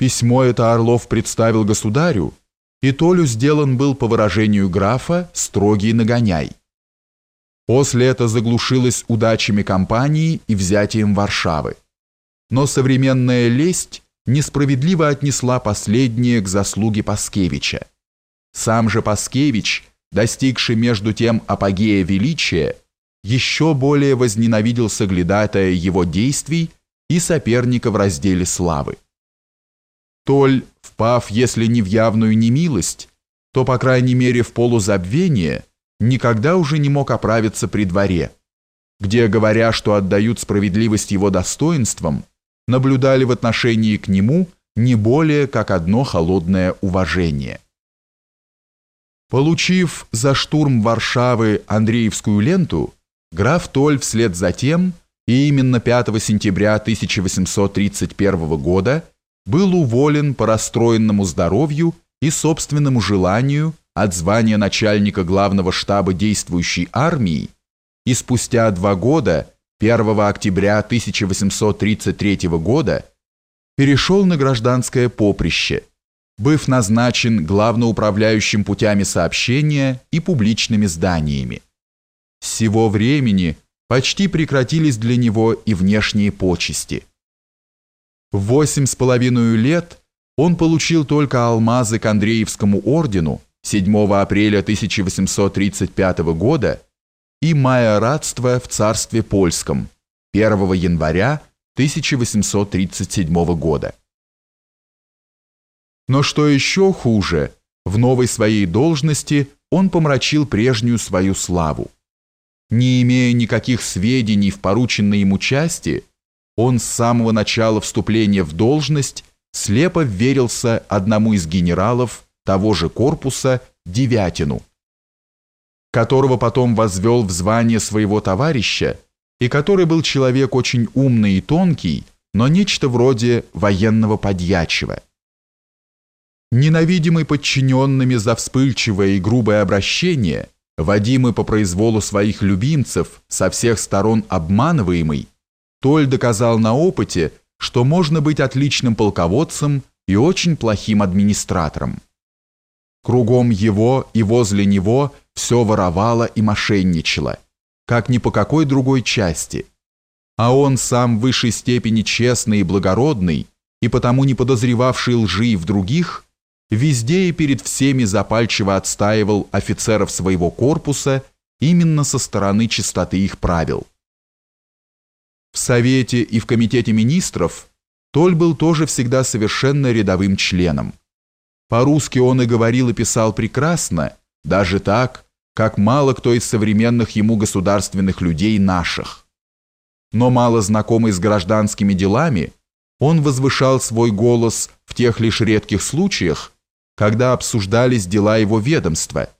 Письмо это Орлов представил государю, и Толю сделан был, по выражению графа, строгий нагоняй. После это заглушилось удачами кампании и взятием Варшавы. Но современная лесть несправедливо отнесла последнее к заслуге Паскевича. Сам же Паскевич, достигший между тем апогея величия, еще более возненавидел соглядатая его действий и соперника в разделе славы. Толь, впав, если не в явную немилость, то, по крайней мере, в полузабвение, никогда уже не мог оправиться при дворе, где, говоря, что отдают справедливость его достоинствам, наблюдали в отношении к нему не более как одно холодное уважение. Получив за штурм Варшавы Андреевскую ленту, граф Толь вслед за тем, и именно 5 сентября 1831 года, был уволен по расстроенному здоровью и собственному желанию от звания начальника главного штаба действующей армии и спустя два года, 1 октября 1833 года, перешел на гражданское поприще, быв назначен главноуправляющим путями сообщения и публичными зданиями. С сего времени почти прекратились для него и внешние почести – восемь с половиной лет он получил только алмазы к Андреевскому ордену 7 апреля 1835 года и майорадство в царстве польском 1 января 1837 года. Но что еще хуже, в новой своей должности он помрачил прежнюю свою славу. Не имея никаких сведений в порученной ему части, он с самого начала вступления в должность слепо верился одному из генералов того же корпуса Девятину, которого потом возвел в звание своего товарища и который был человек очень умный и тонкий, но нечто вроде военного подьячего. Ненавидимый подчиненными за вспыльчивое и грубое обращение, водимый по произволу своих любимцев, со всех сторон обманываемый, Толь доказал на опыте, что можно быть отличным полководцем и очень плохим администратором. Кругом его и возле него все воровало и мошенничало, как ни по какой другой части. А он сам в высшей степени честный и благородный, и потому не подозревавший лжи в других, везде и перед всеми запальчиво отстаивал офицеров своего корпуса именно со стороны чистоты их правил. В Совете и в Комитете министров Толь был тоже всегда совершенно рядовым членом. По-русски он и говорил и писал прекрасно, даже так, как мало кто из современных ему государственных людей наших. Но мало знакомый с гражданскими делами, он возвышал свой голос в тех лишь редких случаях, когда обсуждались дела его ведомства.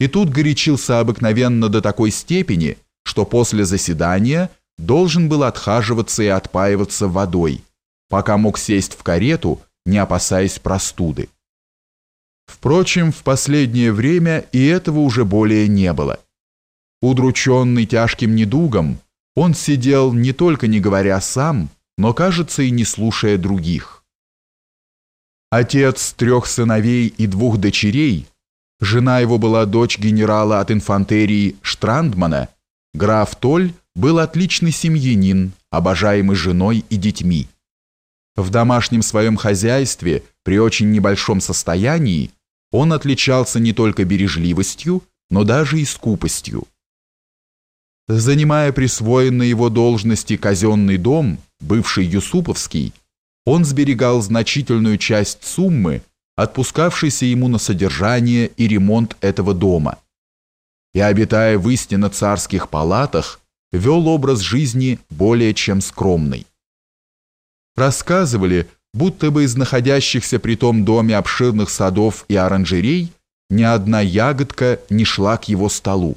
И тут горячился обыкновенно до такой степени, что после заседания – должен был отхаживаться и отпаиваться водой, пока мог сесть в карету, не опасаясь простуды. Впрочем, в последнее время и этого уже более не было. Удрученный тяжким недугом, он сидел не только не говоря сам, но, кажется, и не слушая других. Отец трех сыновей и двух дочерей, жена его была дочь генерала от инфантерии Штрандмана, граф Толь, был отличный семьянин, обожаемый женой и детьми. В домашнем своем хозяйстве, при очень небольшом состоянии, он отличался не только бережливостью, но даже и скупостью. Занимая присвоенный его должности казенный дом, бывший Юсуповский, он сберегал значительную часть суммы, отпускавшейся ему на содержание и ремонт этого дома. И обитая в истинно царских палатах, вел образ жизни более чем скромный. Рассказывали, будто бы из находящихся при том доме обширных садов и оранжерей ни одна ягодка не шла к его столу,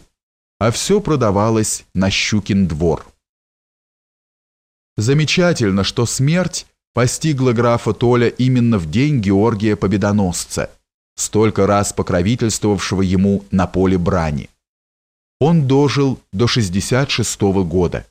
а все продавалось на Щукин двор. Замечательно, что смерть постигла графа Толя именно в день Георгия Победоносца, столько раз покровительствовавшего ему на поле брани он дожил до 66 -го года.